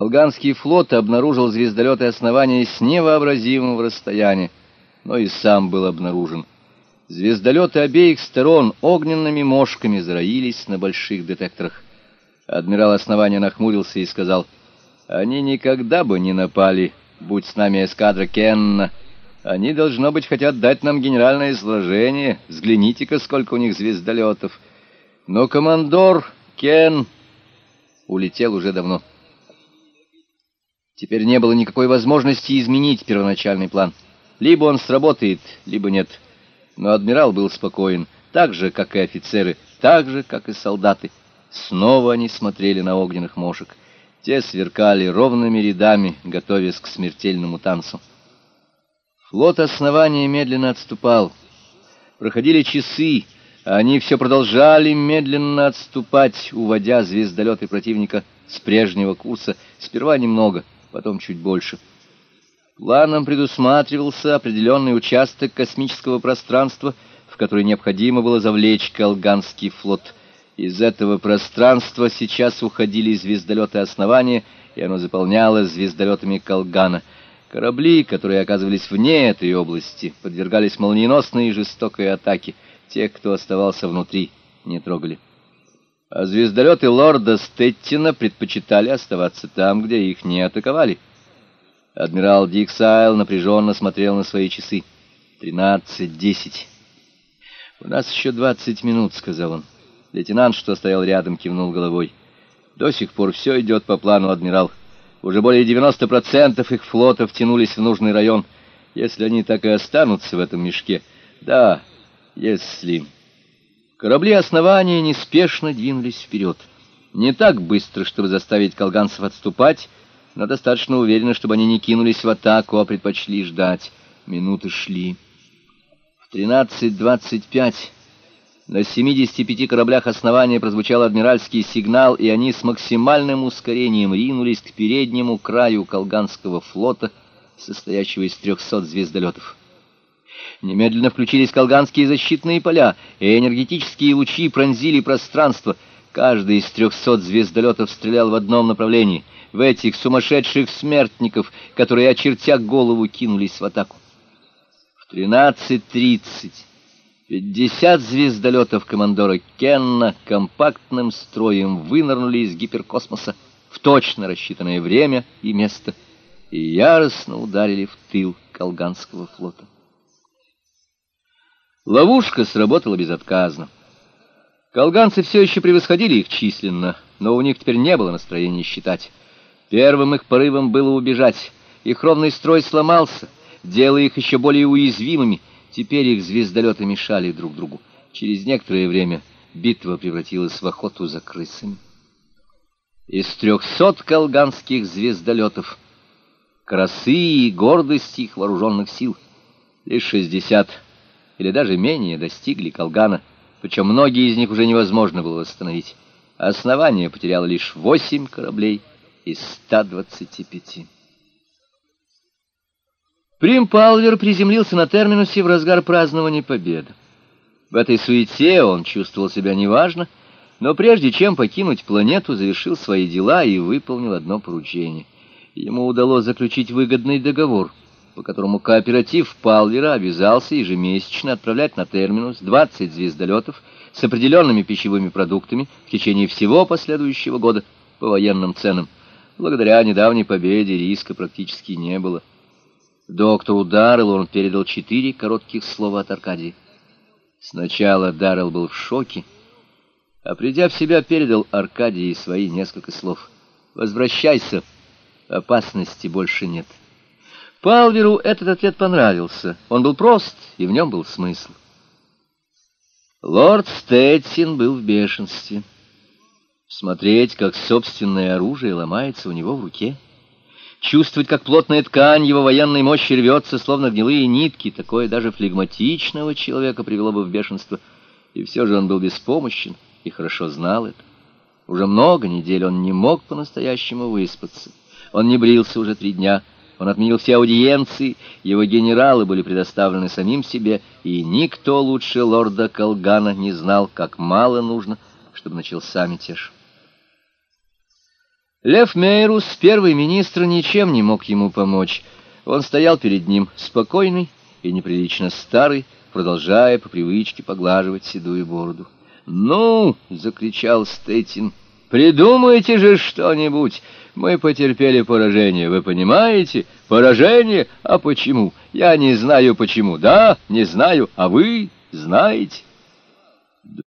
Колганский флот обнаружил звездолеты основания с невообразимого расстояния, но и сам был обнаружен. Звездолеты обеих сторон огненными мошками зароились на больших детекторах. Адмирал основания нахмурился и сказал, «Они никогда бы не напали, будь с нами эскадра Кенна. Они, должно быть, хотят дать нам генеральное изложение. Взгляните-ка, сколько у них звездолетов». Но командор Кен улетел уже давно. Теперь не было никакой возможности изменить первоначальный план. Либо он сработает, либо нет. Но адмирал был спокоен, так же, как и офицеры, так же, как и солдаты. Снова они смотрели на огненных мошек. Те сверкали ровными рядами, готовясь к смертельному танцу. Флот основания медленно отступал. Проходили часы, а они все продолжали медленно отступать, уводя звездолеты противника с прежнего курса, сперва немного — потом чуть больше. Планом предусматривался определенный участок космического пространства, в который необходимо было завлечь Колганский флот. Из этого пространства сейчас уходили звездолеты основания, и оно заполнялось звездолетами Колгана. Корабли, которые оказывались вне этой области, подвергались молниеносной и жестокой атаке. Те, кто оставался внутри, не трогали а звездолеты лорда Стеттина предпочитали оставаться там, где их не атаковали. Адмирал Дик Сайл напряженно смотрел на свои часы. «Тринадцать десять». «У нас еще двадцать минут», — сказал он. Лейтенант, что стоял рядом, кивнул головой. «До сих пор все идет по плану, адмирал. Уже более девяносто процентов их флота втянулись в нужный район. Если они так и останутся в этом мешке...» «Да, если...» Корабли основания неспешно двинулись вперед. Не так быстро, чтобы заставить колганцев отступать, но достаточно уверенно, чтобы они не кинулись в атаку, а предпочли ждать. Минуты шли. В 13.25 на 75 кораблях основания прозвучал адмиральский сигнал, и они с максимальным ускорением ринулись к переднему краю колганского флота, состоящего из 300 звездолетов. Немедленно включились колганские защитные поля, и энергетические лучи пронзили пространство. Каждый из трехсот звездолетов стрелял в одном направлении, в этих сумасшедших смертников, которые, очертя голову, кинулись в атаку. В 13.30 пятьдесят звездолетов командора Кенна компактным строем вынырнули из гиперкосмоса в точно рассчитанное время и место и яростно ударили в тыл Колганского флота. Ловушка сработала безотказно. Колганцы все еще превосходили их численно, но у них теперь не было настроения считать. Первым их порывом было убежать. Их ровный строй сломался, делая их еще более уязвимыми. Теперь их звездолеты мешали друг другу. Через некоторое время битва превратилась в охоту за крысами. Из трехсот колганских звездолетов красы и гордости их вооруженных сил лишь шестьдесят или даже менее достигли Колгана, причем многие из них уже невозможно было восстановить. Основание потеряло лишь восемь кораблей из 125. Прим Палвер приземлился на терминусе в разгар празднования победы. В этой суете он чувствовал себя неважно, но прежде чем покинуть планету, завершил свои дела и выполнил одно поручение. Ему удалось заключить выгодный договор — по которому кооператив Палвера обязался ежемесячно отправлять на терминус 20 звездолетов с определенными пищевыми продуктами в течение всего последующего года по военным ценам. Благодаря недавней победе риска практически не было. Доктору Дарреллу он передал четыре коротких слова от Аркадии. Сначала Даррелл был в шоке, а придя в себя, передал Аркадии свои несколько слов. «Возвращайся, опасности больше нет». Палверу этот ответ понравился. Он был прост, и в нем был смысл. Лорд Стэтсин был в бешенстве. Смотреть, как собственное оружие ломается у него в руке. Чувствовать, как плотная ткань его военной мощи рвется, словно гнилые нитки, такое даже флегматичного человека привело бы в бешенство. И все же он был беспомощен и хорошо знал это. Уже много недель он не мог по-настоящему выспаться. Он не брился уже три дня — он отменил все аудиенции, его генералы были предоставлены самим себе, и никто лучше лорда Колгана не знал, как мало нужно, чтобы начался мятеж. Лев Мейрус, первый министр, ничем не мог ему помочь. Он стоял перед ним, спокойный и неприлично старый, продолжая по привычке поглаживать седую бороду. «Ну!» — закричал Стейтин. «Придумайте же что-нибудь! Мы потерпели поражение, вы понимаете? Поражение? А почему? Я не знаю почему. Да, не знаю, а вы знаете?»